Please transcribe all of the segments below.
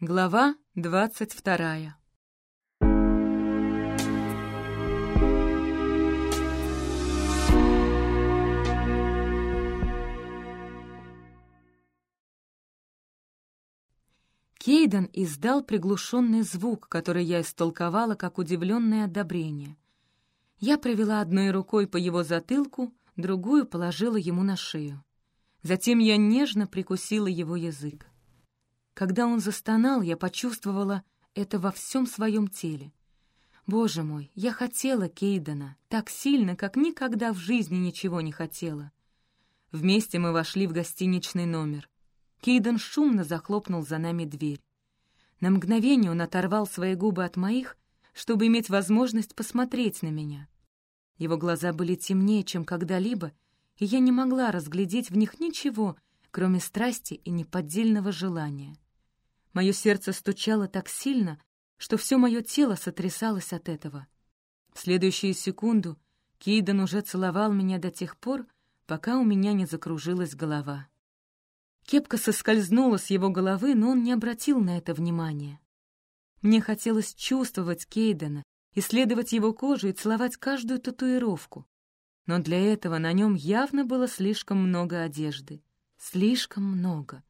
Глава двадцать вторая. Кейден издал приглушенный звук, который я истолковала как удивленное одобрение. Я провела одной рукой по его затылку, другую положила ему на шею. Затем я нежно прикусила его язык. Когда он застонал, я почувствовала это во всем своем теле. Боже мой, я хотела Кейдена так сильно, как никогда в жизни ничего не хотела. Вместе мы вошли в гостиничный номер. Кейден шумно захлопнул за нами дверь. На мгновение он оторвал свои губы от моих, чтобы иметь возможность посмотреть на меня. Его глаза были темнее, чем когда-либо, и я не могла разглядеть в них ничего, кроме страсти и неподдельного желания. Мое сердце стучало так сильно, что все мое тело сотрясалось от этого. В следующую секунду Кейден уже целовал меня до тех пор, пока у меня не закружилась голова. Кепка соскользнула с его головы, но он не обратил на это внимания. Мне хотелось чувствовать Кейдена, исследовать его кожу и целовать каждую татуировку но для этого на нем явно было слишком много одежды. Слишком много.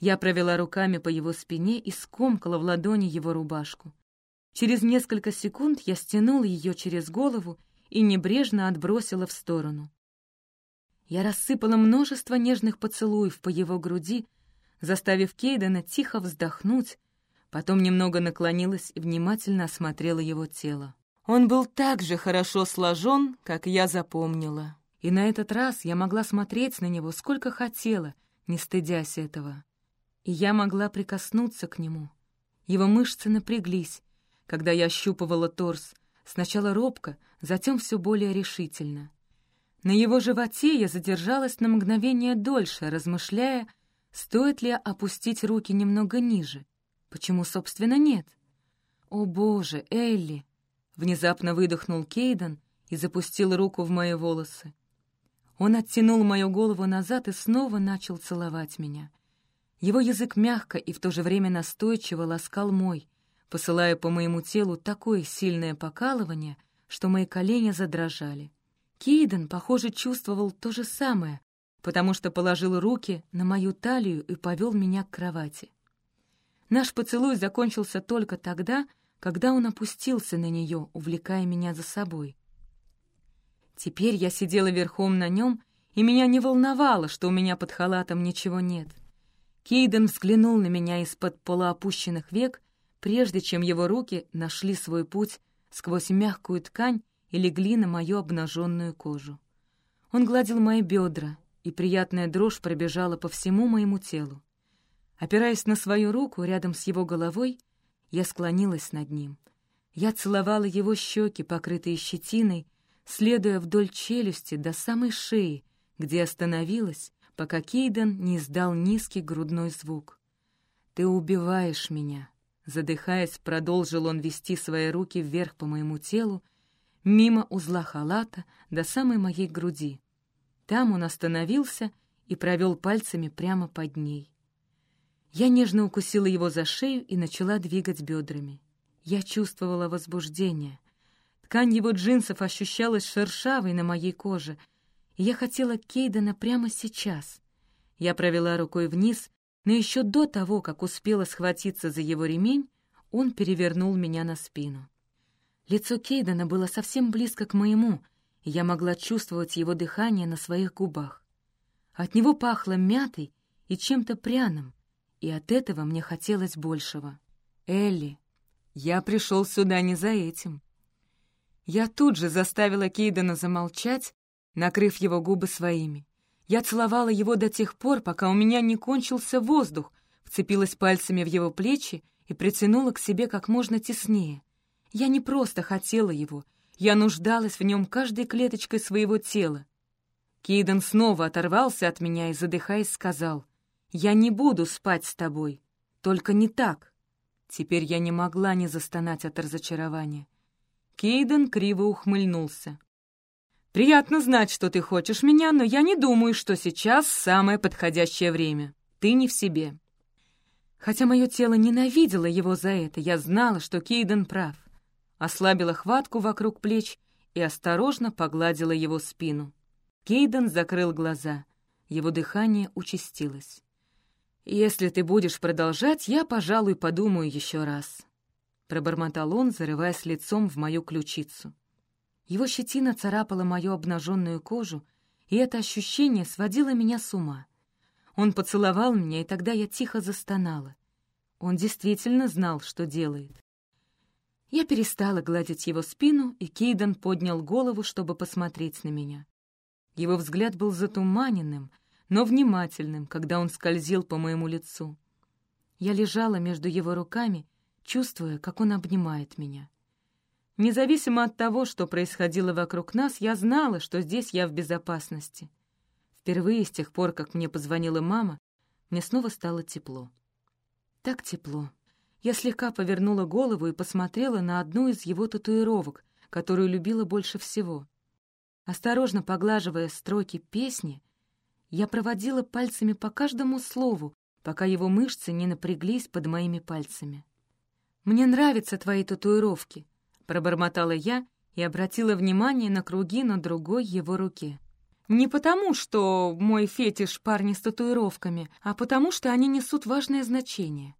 Я провела руками по его спине и скомкала в ладони его рубашку. Через несколько секунд я стянула ее через голову и небрежно отбросила в сторону. Я рассыпала множество нежных поцелуев по его груди, заставив Кейдена тихо вздохнуть, потом немного наклонилась и внимательно осмотрела его тело. Он был так же хорошо сложен, как я запомнила. И на этот раз я могла смотреть на него сколько хотела, не стыдясь этого. И я могла прикоснуться к нему. Его мышцы напряглись, когда я ощупывала торс, сначала робко, затем все более решительно. На его животе я задержалась на мгновение дольше, размышляя, стоит ли опустить руки немного ниже. Почему, собственно, нет? О, Боже, Элли! Внезапно выдохнул Кейден и запустил руку в мои волосы. Он оттянул мою голову назад и снова начал целовать меня. Его язык мягко и в то же время настойчиво ласкал мой, посылая по моему телу такое сильное покалывание, что мои колени задрожали. Кейден, похоже, чувствовал то же самое, потому что положил руки на мою талию и повел меня к кровати. Наш поцелуй закончился только тогда, когда он опустился на нее, увлекая меня за собой. Теперь я сидела верхом на нем, и меня не волновало, что у меня под халатом ничего нет. Кейден взглянул на меня из-под полуопущенных век, прежде чем его руки нашли свой путь сквозь мягкую ткань и легли на мою обнаженную кожу. Он гладил мои бедра, и приятная дрожь пробежала по всему моему телу. Опираясь на свою руку рядом с его головой, я склонилась над ним. Я целовала его щеки, покрытые щетиной, следуя вдоль челюсти до самой шеи, где остановилась, пока Кейден не издал низкий грудной звук. «Ты убиваешь меня», — задыхаясь, продолжил он вести свои руки вверх по моему телу, мимо узла халата до самой моей груди. Там он остановился и провел пальцами прямо под ней. Я нежно укусила его за шею и начала двигать бедрами. Я чувствовала возбуждение. Ткань его джинсов ощущалась шершавой на моей коже, я хотела Кейдена прямо сейчас. Я провела рукой вниз, но еще до того, как успела схватиться за его ремень, он перевернул меня на спину. Лицо Кейдена было совсем близко к моему, и я могла чувствовать его дыхание на своих губах. От него пахло мятой и чем-то пряным, и от этого мне хотелось большего. «Элли, я пришел сюда не за этим». Я тут же заставила Кейдена замолчать, накрыв его губы своими. Я целовала его до тех пор, пока у меня не кончился воздух, вцепилась пальцами в его плечи и притянула к себе как можно теснее. Я не просто хотела его, я нуждалась в нем каждой клеточкой своего тела. Кейден снова оторвался от меня и, задыхаясь, сказал, я не буду спать с тобой. Только не так. Теперь я не могла не застонать от разочарования. Кейден криво ухмыльнулся. «Приятно знать, что ты хочешь меня, но я не думаю, что сейчас самое подходящее время. Ты не в себе». Хотя мое тело ненавидело его за это, я знала, что Кейден прав. Ослабила хватку вокруг плеч и осторожно погладила его спину. Кейден закрыл глаза. Его дыхание участилось. «Если ты будешь продолжать, я, пожалуй, подумаю еще раз», — пробормотал он, зарываясь лицом в мою ключицу. Его щетина царапала мою обнаженную кожу, и это ощущение сводило меня с ума. Он поцеловал меня, и тогда я тихо застонала. Он действительно знал, что делает. Я перестала гладить его спину, и Кейден поднял голову, чтобы посмотреть на меня. Его взгляд был затуманенным, но внимательным, когда он скользил по моему лицу. Я лежала между его руками, чувствуя, как он обнимает меня. Независимо от того, что происходило вокруг нас, я знала, что здесь я в безопасности. Впервые с тех пор, как мне позвонила мама, мне снова стало тепло. Так тепло. Я слегка повернула голову и посмотрела на одну из его татуировок, которую любила больше всего. Осторожно поглаживая строки песни, я проводила пальцами по каждому слову, пока его мышцы не напряглись под моими пальцами. «Мне нравятся твои татуировки», — пробормотала я и обратила внимание на круги на другой его руке. Не потому, что мой фетиш парни с татуировками, а потому, что они несут важное значение.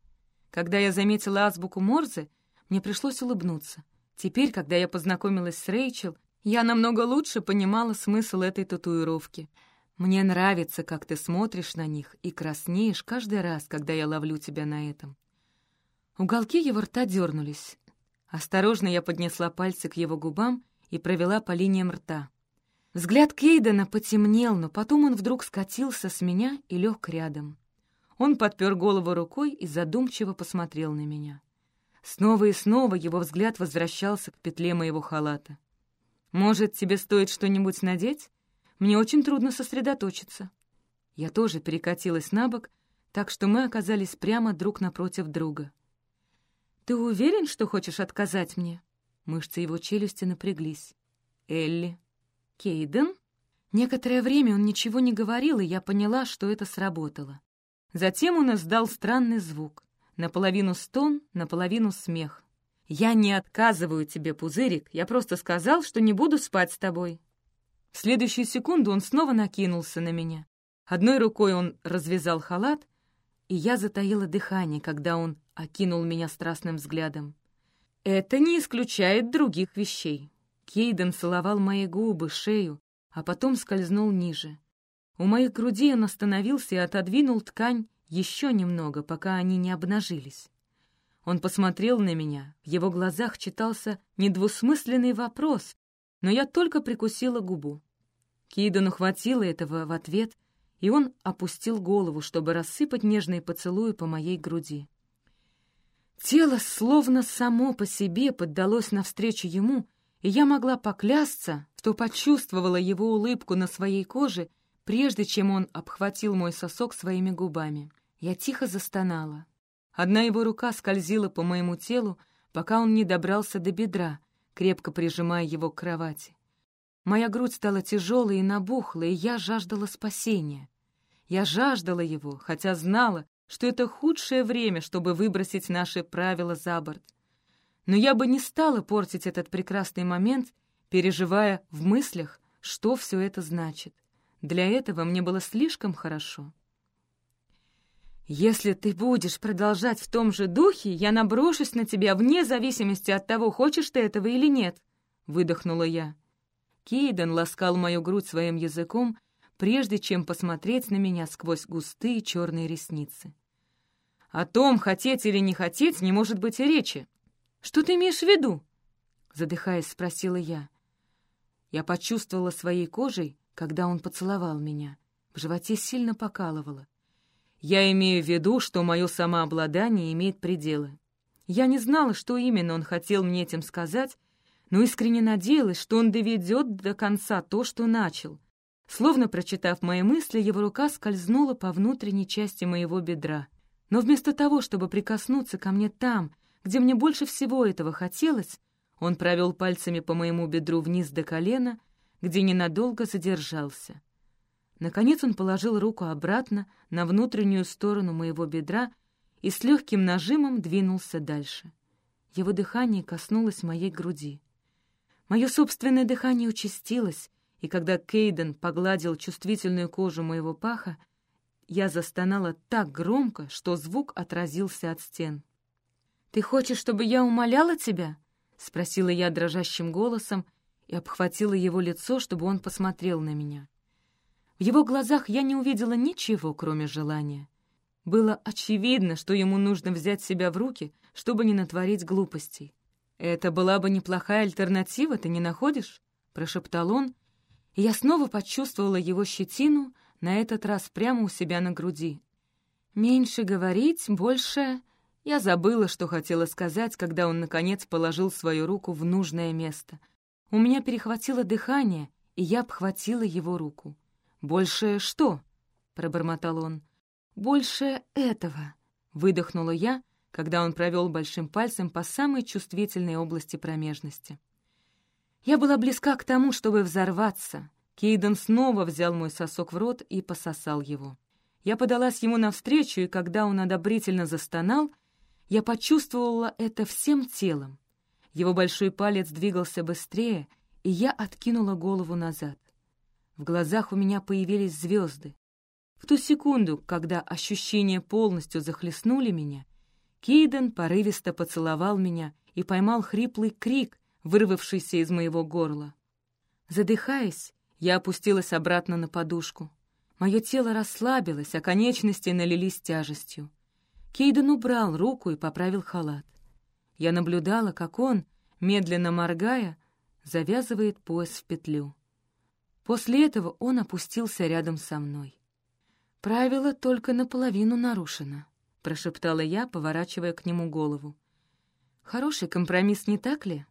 Когда я заметила азбуку Морзе, мне пришлось улыбнуться. Теперь, когда я познакомилась с Рэйчел, я намного лучше понимала смысл этой татуировки. Мне нравится, как ты смотришь на них и краснеешь каждый раз, когда я ловлю тебя на этом. Уголки его рта дернулись. Осторожно я поднесла пальцы к его губам и провела по линиям рта. Взгляд Кейдена потемнел, но потом он вдруг скатился с меня и лег рядом. Он подпер голову рукой и задумчиво посмотрел на меня. Снова и снова его взгляд возвращался к петле моего халата. «Может, тебе стоит что-нибудь надеть? Мне очень трудно сосредоточиться». Я тоже перекатилась на бок, так что мы оказались прямо друг напротив друга. «Ты уверен, что хочешь отказать мне?» Мышцы его челюсти напряглись. «Элли». «Кейден?» Некоторое время он ничего не говорил, и я поняла, что это сработало. Затем он издал странный звук. Наполовину стон, наполовину смех. «Я не отказываю тебе, пузырик, я просто сказал, что не буду спать с тобой». В следующую секунду он снова накинулся на меня. Одной рукой он развязал халат, и я затаила дыхание, когда он окинул меня страстным взглядом. Это не исключает других вещей. Кейден целовал мои губы, шею, а потом скользнул ниже. У моих грудей он остановился и отодвинул ткань еще немного, пока они не обнажились. Он посмотрел на меня, в его глазах читался недвусмысленный вопрос, но я только прикусила губу. Кейдену хватило этого в ответ, и он опустил голову, чтобы рассыпать нежные поцелуи по моей груди. Тело словно само по себе поддалось навстречу ему, и я могла поклясться, что почувствовала его улыбку на своей коже прежде чем он обхватил мой сосок своими губами. Я тихо застонала. Одна его рука скользила по моему телу, пока он не добрался до бедра, крепко прижимая его к кровати. Моя грудь стала тяжелой и набухлой, и я жаждала спасения. Я жаждала его, хотя знала, что это худшее время, чтобы выбросить наши правила за борт. Но я бы не стала портить этот прекрасный момент, переживая в мыслях, что все это значит. Для этого мне было слишком хорошо. «Если ты будешь продолжать в том же духе, я наброшусь на тебя вне зависимости от того, хочешь ты этого или нет», — выдохнула я. Кейден ласкал мою грудь своим языком, прежде чем посмотреть на меня сквозь густые черные ресницы. «О том, хотеть или не хотеть, не может быть и речи. Что ты имеешь в виду?» Задыхаясь, спросила я. Я почувствовала своей кожей, когда он поцеловал меня. В животе сильно покалывало. Я имею в виду, что мое самообладание имеет пределы. Я не знала, что именно он хотел мне этим сказать, но искренне надеялась, что он доведет до конца то, что начал. Словно прочитав мои мысли, его рука скользнула по внутренней части моего бедра. Но вместо того, чтобы прикоснуться ко мне там, где мне больше всего этого хотелось, он провел пальцами по моему бедру вниз до колена где ненадолго задержался. Наконец он положил руку обратно на внутреннюю сторону моего бедра и с легким нажимом двинулся дальше. Его дыхание коснулось моей груди. Мое собственное дыхание участилось, и когда Кейден погладил чувствительную кожу моего паха, я застонала так громко, что звук отразился от стен. «Ты хочешь, чтобы я умоляла тебя?» — спросила я дрожащим голосом и обхватила его лицо, чтобы он посмотрел на меня. В его глазах я не увидела ничего, кроме желания. Было очевидно, что ему нужно взять себя в руки, чтобы не натворить глупостей. «Это была бы неплохая альтернатива, ты не находишь?» — прошептал он, и я снова почувствовала его щетину, на этот раз прямо у себя на груди. «Меньше говорить, больше...» Я забыла, что хотела сказать, когда он, наконец, положил свою руку в нужное место. У меня перехватило дыхание, и я обхватила его руку. «Больше что?» — пробормотал он. «Больше этого», — выдохнула я, когда он провел большим пальцем по самой чувствительной области промежности. Я была близка к тому, чтобы взорваться. Кейден снова взял мой сосок в рот и пососал его. Я подалась ему навстречу, и когда он одобрительно застонал, я почувствовала это всем телом. Его большой палец двигался быстрее, и я откинула голову назад. В глазах у меня появились звезды. В ту секунду, когда ощущения полностью захлестнули меня, Кейден порывисто поцеловал меня и поймал хриплый крик, вырвавшийся из моего горла. Задыхаясь, я опустилась обратно на подушку. Мое тело расслабилось, а конечности налились тяжестью. Кейден убрал руку и поправил халат. Я наблюдала, как он, медленно моргая, завязывает пояс в петлю. После этого он опустился рядом со мной. «Правило только наполовину нарушено», — прошептала я, поворачивая к нему голову. «Хороший компромисс, не так ли?»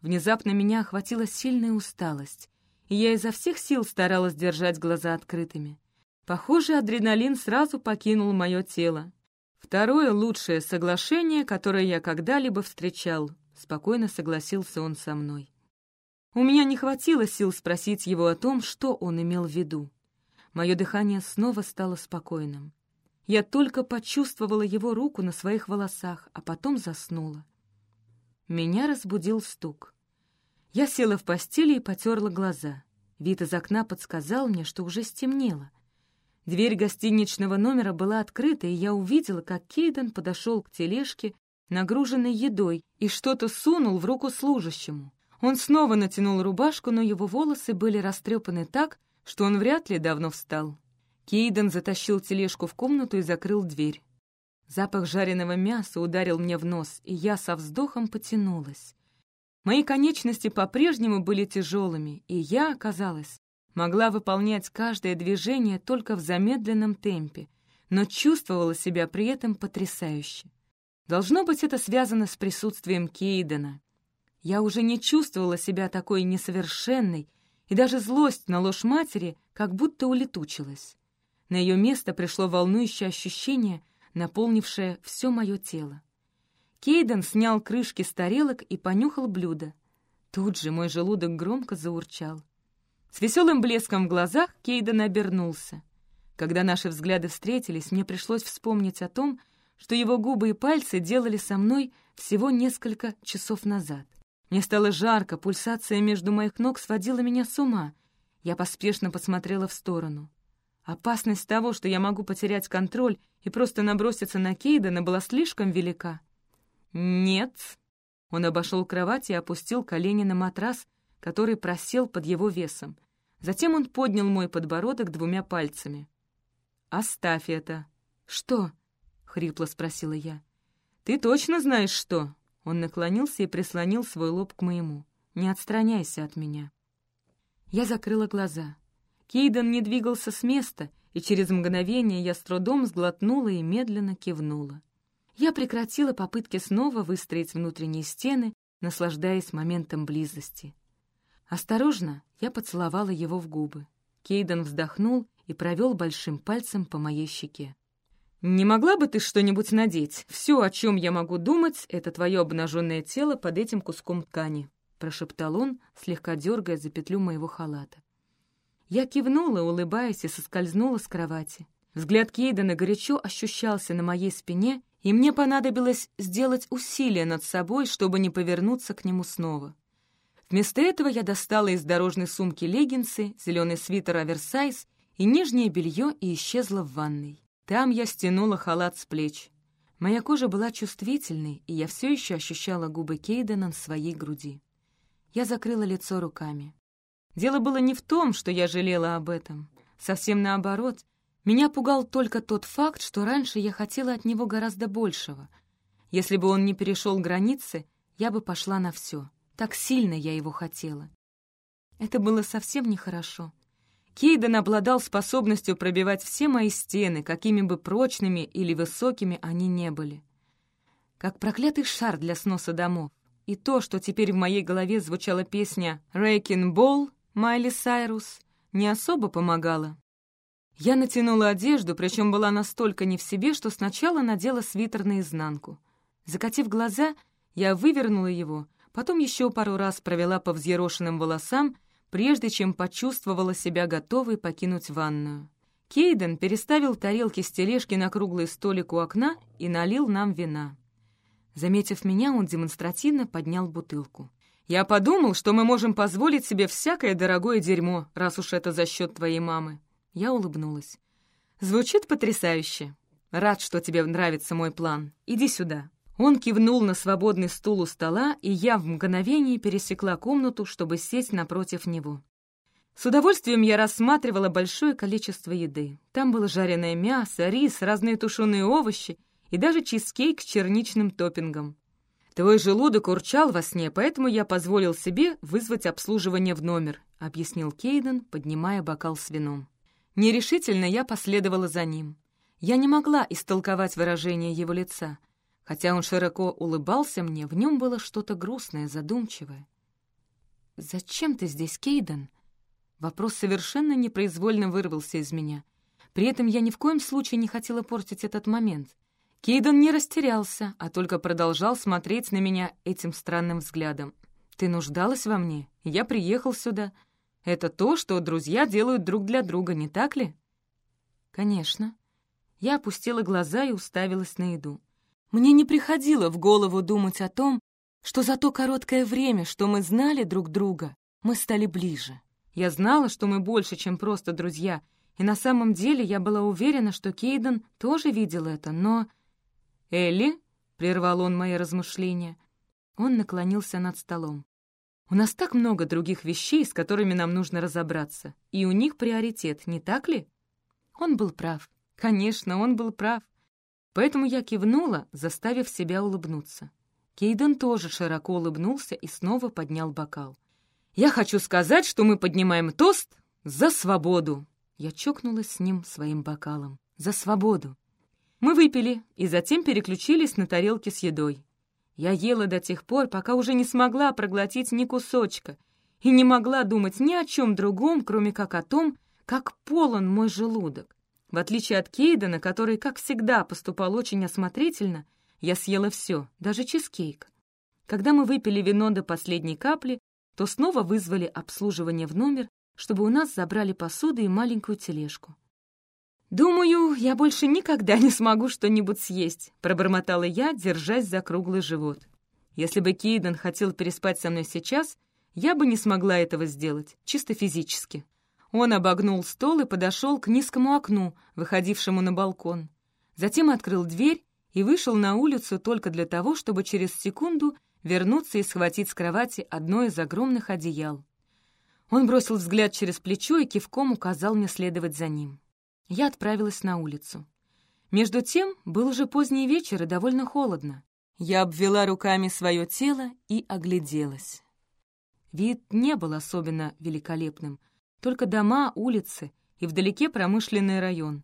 Внезапно меня охватила сильная усталость, я изо всех сил старалась держать глаза открытыми. Похоже, адреналин сразу покинул мое тело. Второе лучшее соглашение, которое я когда-либо встречал, спокойно согласился он со мной. У меня не хватило сил спросить его о том, что он имел в виду. Мое дыхание снова стало спокойным. Я только почувствовала его руку на своих волосах, а потом заснула. Меня разбудил стук. Я села в постели и потерла глаза. Вид из окна подсказал мне, что уже стемнело. Дверь гостиничного номера была открыта, и я увидела, как Кейден подошел к тележке, нагруженной едой, и что-то сунул в руку служащему. Он снова натянул рубашку, но его волосы были растрепаны так, что он вряд ли давно встал. Кейден затащил тележку в комнату и закрыл дверь. Запах жареного мяса ударил мне в нос, и я со вздохом потянулась. Мои конечности по-прежнему были тяжелыми, и я, казалось, могла выполнять каждое движение только в замедленном темпе, но чувствовала себя при этом потрясающе. Должно быть, это связано с присутствием Кейдена. Я уже не чувствовала себя такой несовершенной, и даже злость на ложь матери как будто улетучилась. На ее место пришло волнующее ощущение, наполнившее все мое тело. Кейден снял крышки с тарелок и понюхал блюдо. Тут же мой желудок громко заурчал. С веселым блеском в глазах Кейден обернулся. Когда наши взгляды встретились, мне пришлось вспомнить о том, что его губы и пальцы делали со мной всего несколько часов назад. Мне стало жарко, пульсация между моих ног сводила меня с ума. Я поспешно посмотрела в сторону. Опасность того, что я могу потерять контроль и просто наброситься на Кейдена, была слишком велика. «Нет». Он обошел кровать и опустил колени на матрас, который просел под его весом. Затем он поднял мой подбородок двумя пальцами. «Оставь это». «Что?» — хрипло спросила я. «Ты точно знаешь, что?» Он наклонился и прислонил свой лоб к моему. «Не отстраняйся от меня». Я закрыла глаза. Кейден не двигался с места, и через мгновение я с трудом сглотнула и медленно кивнула. Я прекратила попытки снова выстроить внутренние стены, наслаждаясь моментом близости. Осторожно я поцеловала его в губы. Кейден вздохнул и провел большим пальцем по моей щеке. «Не могла бы ты что-нибудь надеть? Все, о чем я могу думать, это твое обнаженное тело под этим куском ткани», прошептал он, слегка дергая за петлю моего халата. Я кивнула, улыбаясь, и соскользнула с кровати. Взгляд Кейдена горячо ощущался на моей спине, и мне понадобилось сделать усилие над собой, чтобы не повернуться к нему снова. Вместо этого я достала из дорожной сумки леггинсы, зеленый свитер оверсайз и нижнее белье и исчезла в ванной. Там я стянула халат с плеч. Моя кожа была чувствительной, и я все еще ощущала губы Кейдена на своей груди. Я закрыла лицо руками. Дело было не в том, что я жалела об этом. Совсем наоборот. Меня пугал только тот факт, что раньше я хотела от него гораздо большего. Если бы он не перешел границы, я бы пошла на все. Так сильно я его хотела. Это было совсем нехорошо. Кейден обладал способностью пробивать все мои стены, какими бы прочными или высокими они не были. Как проклятый шар для сноса домов. И то, что теперь в моей голове звучала песня «Рейкин Болл» Майли Сайрус, не особо помогало. Я натянула одежду, причем была настолько не в себе, что сначала надела свитер наизнанку. Закатив глаза, я вывернула его, потом еще пару раз провела по взъерошенным волосам прежде чем почувствовала себя готовой покинуть ванную. Кейден переставил тарелки с тележки на круглый столик у окна и налил нам вина. Заметив меня, он демонстративно поднял бутылку. «Я подумал, что мы можем позволить себе всякое дорогое дерьмо, раз уж это за счет твоей мамы». Я улыбнулась. «Звучит потрясающе. Рад, что тебе нравится мой план. Иди сюда». Он кивнул на свободный стул у стола, и я в мгновение пересекла комнату, чтобы сесть напротив него. С удовольствием я рассматривала большое количество еды. Там было жареное мясо, рис, разные тушеные овощи и даже чизкейк с черничным топпингом. «Твой желудок урчал во сне, поэтому я позволил себе вызвать обслуживание в номер», — объяснил Кейден, поднимая бокал с вином. Нерешительно я последовала за ним. Я не могла истолковать выражение его лица — Хотя он широко улыбался мне, в нем было что-то грустное, задумчивое. «Зачем ты здесь, Кейден?» Вопрос совершенно непроизвольно вырвался из меня. При этом я ни в коем случае не хотела портить этот момент. Кейден не растерялся, а только продолжал смотреть на меня этим странным взглядом. «Ты нуждалась во мне? Я приехал сюда. Это то, что друзья делают друг для друга, не так ли?» «Конечно». Я опустила глаза и уставилась на еду. Мне не приходило в голову думать о том, что за то короткое время, что мы знали друг друга, мы стали ближе. Я знала, что мы больше, чем просто друзья, и на самом деле я была уверена, что Кейден тоже видел это, но... «Элли?» — прервал он мои размышления. Он наклонился над столом. «У нас так много других вещей, с которыми нам нужно разобраться, и у них приоритет, не так ли?» Он был прав. Конечно, он был прав. Поэтому я кивнула, заставив себя улыбнуться. Кейден тоже широко улыбнулся и снова поднял бокал. «Я хочу сказать, что мы поднимаем тост за свободу!» Я чокнулась с ним своим бокалом. «За свободу!» Мы выпили и затем переключились на тарелки с едой. Я ела до тех пор, пока уже не смогла проглотить ни кусочка и не могла думать ни о чем другом, кроме как о том, как полон мой желудок. В отличие от Кейдена, который, как всегда, поступал очень осмотрительно, я съела все, даже чизкейк. Когда мы выпили вино до последней капли, то снова вызвали обслуживание в номер, чтобы у нас забрали посуду и маленькую тележку. «Думаю, я больше никогда не смогу что-нибудь съесть», — пробормотала я, держась за круглый живот. «Если бы Кейден хотел переспать со мной сейчас, я бы не смогла этого сделать, чисто физически». Он обогнул стол и подошел к низкому окну, выходившему на балкон. Затем открыл дверь и вышел на улицу только для того, чтобы через секунду вернуться и схватить с кровати одно из огромных одеял. Он бросил взгляд через плечо и кивком указал мне следовать за ним. Я отправилась на улицу. Между тем, был уже поздний вечер и довольно холодно. Я обвела руками свое тело и огляделась. Вид не был особенно великолепным — только дома, улицы и вдалеке промышленный район.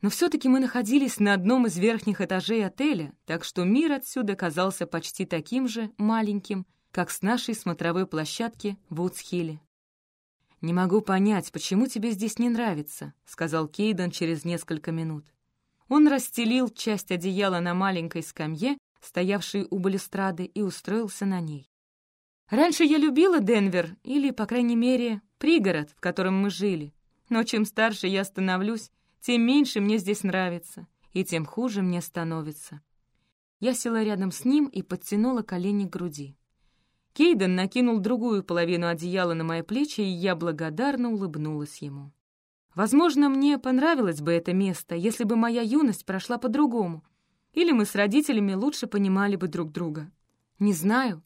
Но все-таки мы находились на одном из верхних этажей отеля, так что мир отсюда казался почти таким же маленьким, как с нашей смотровой площадки в Вудсхилле. «Не могу понять, почему тебе здесь не нравится», — сказал Кейден через несколько минут. Он расстелил часть одеяла на маленькой скамье, стоявшей у балюстрады, и устроился на ней. Раньше я любила Денвер, или, по крайней мере, пригород, в котором мы жили. Но чем старше я становлюсь, тем меньше мне здесь нравится, и тем хуже мне становится. Я села рядом с ним и подтянула колени к груди. Кейден накинул другую половину одеяла на мои плечи, и я благодарно улыбнулась ему. Возможно, мне понравилось бы это место, если бы моя юность прошла по-другому, или мы с родителями лучше понимали бы друг друга. Не знаю.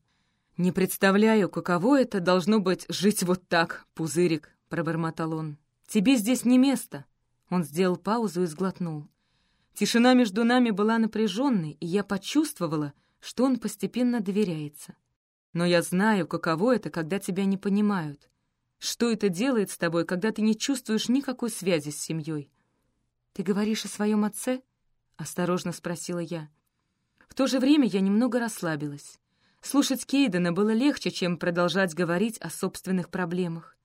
Не представляю, каково это должно быть жить вот так, пузырик, пробормотал он. Тебе здесь не место. Он сделал паузу и сглотнул. Тишина между нами была напряженной, и я почувствовала, что он постепенно доверяется. Но я знаю, каково это, когда тебя не понимают. Что это делает с тобой, когда ты не чувствуешь никакой связи с семьей? «Ты говоришь о своем отце?» — осторожно спросила я. В то же время я немного расслабилась. Слушать Кейдена было легче, чем продолжать говорить о собственных проблемах.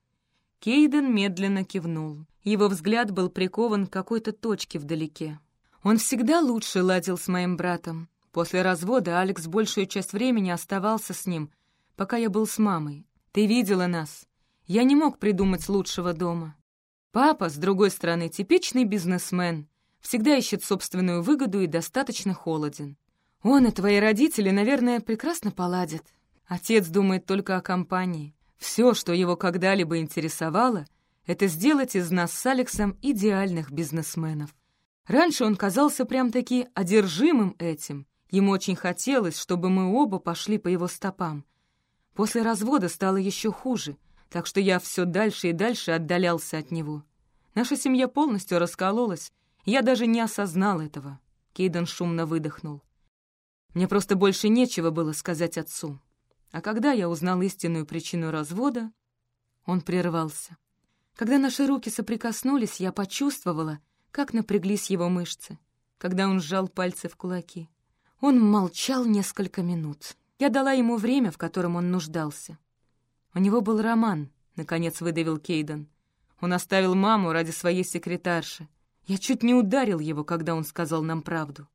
Кейден медленно кивнул. Его взгляд был прикован к какой-то точке вдалеке. Он всегда лучше ладил с моим братом. После развода Алекс большую часть времени оставался с ним, пока я был с мамой. Ты видела нас. Я не мог придумать лучшего дома. Папа, с другой стороны, типичный бизнесмен. Всегда ищет собственную выгоду и достаточно холоден. Он и твои родители, наверное, прекрасно поладят. Отец думает только о компании. Все, что его когда-либо интересовало, это сделать из нас с Алексом идеальных бизнесменов. Раньше он казался прям-таки одержимым этим. Ему очень хотелось, чтобы мы оба пошли по его стопам. После развода стало еще хуже, так что я все дальше и дальше отдалялся от него. Наша семья полностью раскололась, я даже не осознал этого. Кейден шумно выдохнул. Мне просто больше нечего было сказать отцу. А когда я узнал истинную причину развода, он прервался. Когда наши руки соприкоснулись, я почувствовала, как напряглись его мышцы, когда он сжал пальцы в кулаки. Он молчал несколько минут. Я дала ему время, в котором он нуждался. У него был роман, — наконец выдавил Кейден. Он оставил маму ради своей секретарши. Я чуть не ударил его, когда он сказал нам правду.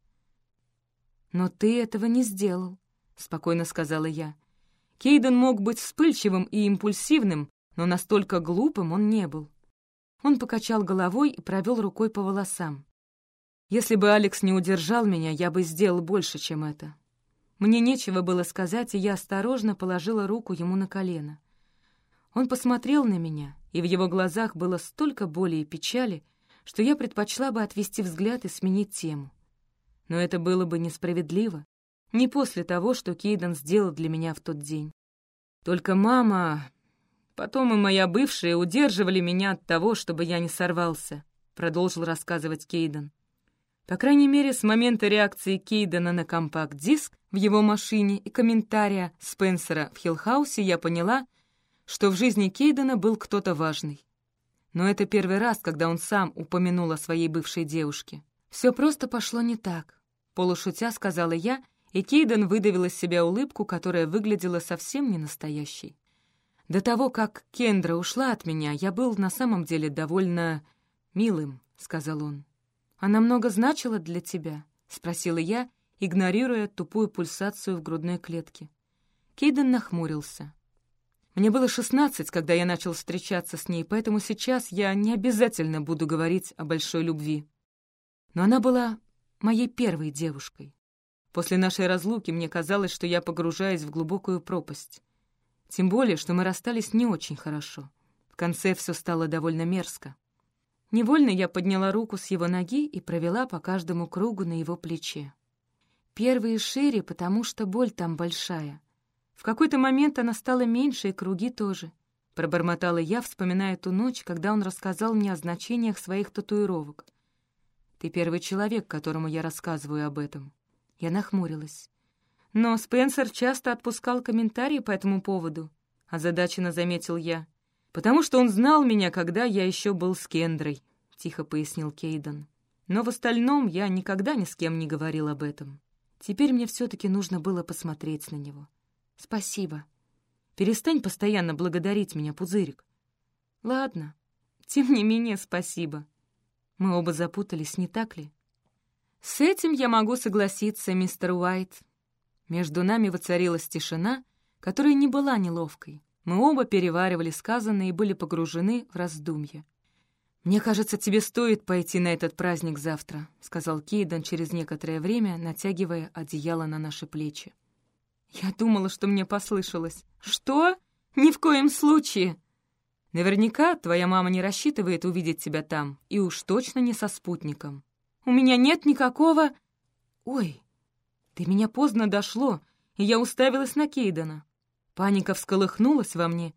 «Но ты этого не сделал», — спокойно сказала я. Кейден мог быть вспыльчивым и импульсивным, но настолько глупым он не был. Он покачал головой и провел рукой по волосам. Если бы Алекс не удержал меня, я бы сделал больше, чем это. Мне нечего было сказать, и я осторожно положила руку ему на колено. Он посмотрел на меня, и в его глазах было столько боли и печали, что я предпочла бы отвести взгляд и сменить тему. Но это было бы несправедливо, не после того, что Кейден сделал для меня в тот день. Только мама Потом и моя бывшая удерживали меня от того, чтобы я не сорвался», — продолжил рассказывать Кейден. По крайней мере, с момента реакции Кейдена на компакт-диск в его машине и комментария Спенсера в Хиллхаусе я поняла, что в жизни Кейдена был кто-то важный. Но это первый раз, когда он сам упомянул о своей бывшей девушке. Все просто пошло не так. Полушутя сказала я, и Кейден выдавил из себя улыбку, которая выглядела совсем не настоящей. До того, как Кендра ушла от меня, я был на самом деле довольно милым, — сказал он. «Она много значила для тебя?» — спросила я, игнорируя тупую пульсацию в грудной клетке. Кейден нахмурился. Мне было шестнадцать, когда я начал встречаться с ней, поэтому сейчас я не обязательно буду говорить о большой любви. Но она была моей первой девушкой. После нашей разлуки мне казалось, что я погружаюсь в глубокую пропасть. Тем более, что мы расстались не очень хорошо. В конце все стало довольно мерзко. Невольно я подняла руку с его ноги и провела по каждому кругу на его плече. Первые шире, потому что боль там большая. В какой-то момент она стала меньше, и круги тоже. Пробормотала я, вспоминая ту ночь, когда он рассказал мне о значениях своих татуировок. «Ты первый человек, которому я рассказываю об этом». Я нахмурилась. Но Спенсер часто отпускал комментарии по этому поводу, озадаченно заметил я. «Потому что он знал меня, когда я еще был с Кендрой», — тихо пояснил Кейден. «Но в остальном я никогда ни с кем не говорил об этом. Теперь мне все-таки нужно было посмотреть на него. Спасибо. Перестань постоянно благодарить меня, пузырик». «Ладно. Тем не менее, спасибо. Мы оба запутались, не так ли?» «С этим я могу согласиться, мистер Уайт», между нами воцарилась тишина, которая не была неловкой. Мы оба переваривали сказанное и были погружены в раздумья. «Мне кажется, тебе стоит пойти на этот праздник завтра», — сказал Кейден через некоторое время, натягивая одеяло на наши плечи. Я думала, что мне послышалось. «Что? Ни в коем случае!» «Наверняка твоя мама не рассчитывает увидеть тебя там, и уж точно не со спутником. У меня нет никакого...» «Ой, ты меня поздно дошло, и я уставилась на Кейдена. Паника всколыхнулась во мне.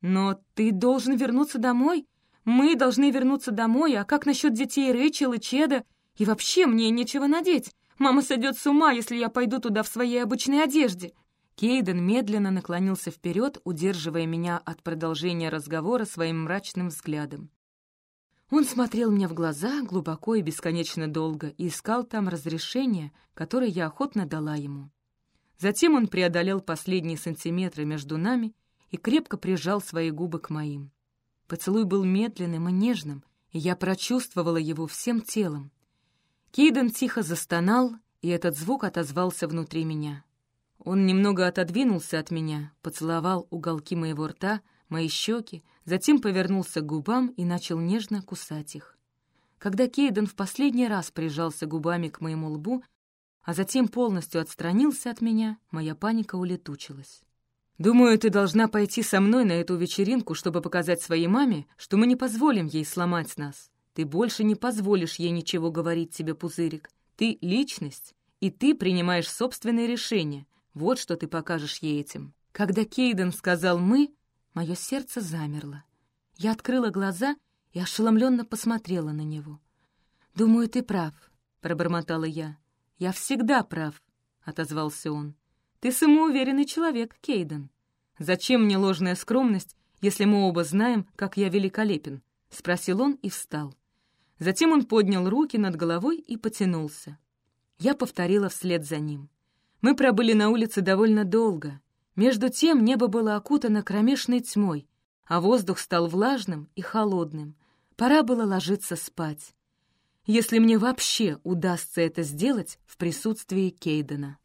«Но ты должен вернуться домой. Мы должны вернуться домой, а как насчет детей Рэйчел и Чеда? И вообще мне нечего надеть. Мама сойдет с ума, если я пойду туда в своей обычной одежде». Кейден медленно наклонился вперед, удерживая меня от продолжения разговора своим мрачным взглядом. Он смотрел мне в глаза глубоко и бесконечно долго и искал там разрешение, которое я охотно дала ему. Затем он преодолел последние сантиметры между нами и крепко прижал свои губы к моим. Поцелуй был медленным и нежным, и я прочувствовала его всем телом. Кейден тихо застонал, и этот звук отозвался внутри меня. Он немного отодвинулся от меня, поцеловал уголки моего рта, мои щеки, затем повернулся к губам и начал нежно кусать их. Когда Кейден в последний раз прижался губами к моему лбу, а затем полностью отстранился от меня, моя паника улетучилась. «Думаю, ты должна пойти со мной на эту вечеринку, чтобы показать своей маме, что мы не позволим ей сломать нас. Ты больше не позволишь ей ничего говорить тебе, Пузырик. Ты — личность, и ты принимаешь собственные решения. Вот что ты покажешь ей этим». Когда Кейден сказал «мы», мое сердце замерло. Я открыла глаза и ошеломленно посмотрела на него. «Думаю, ты прав», — пробормотала я. «Я всегда прав», — отозвался он. «Ты самоуверенный человек, Кейден. Зачем мне ложная скромность, если мы оба знаем, как я великолепен?» — спросил он и встал. Затем он поднял руки над головой и потянулся. Я повторила вслед за ним. Мы пробыли на улице довольно долго. Между тем небо было окутано кромешной тьмой, а воздух стал влажным и холодным. Пора было ложиться спать если мне вообще удастся это сделать в присутствии Кейдена.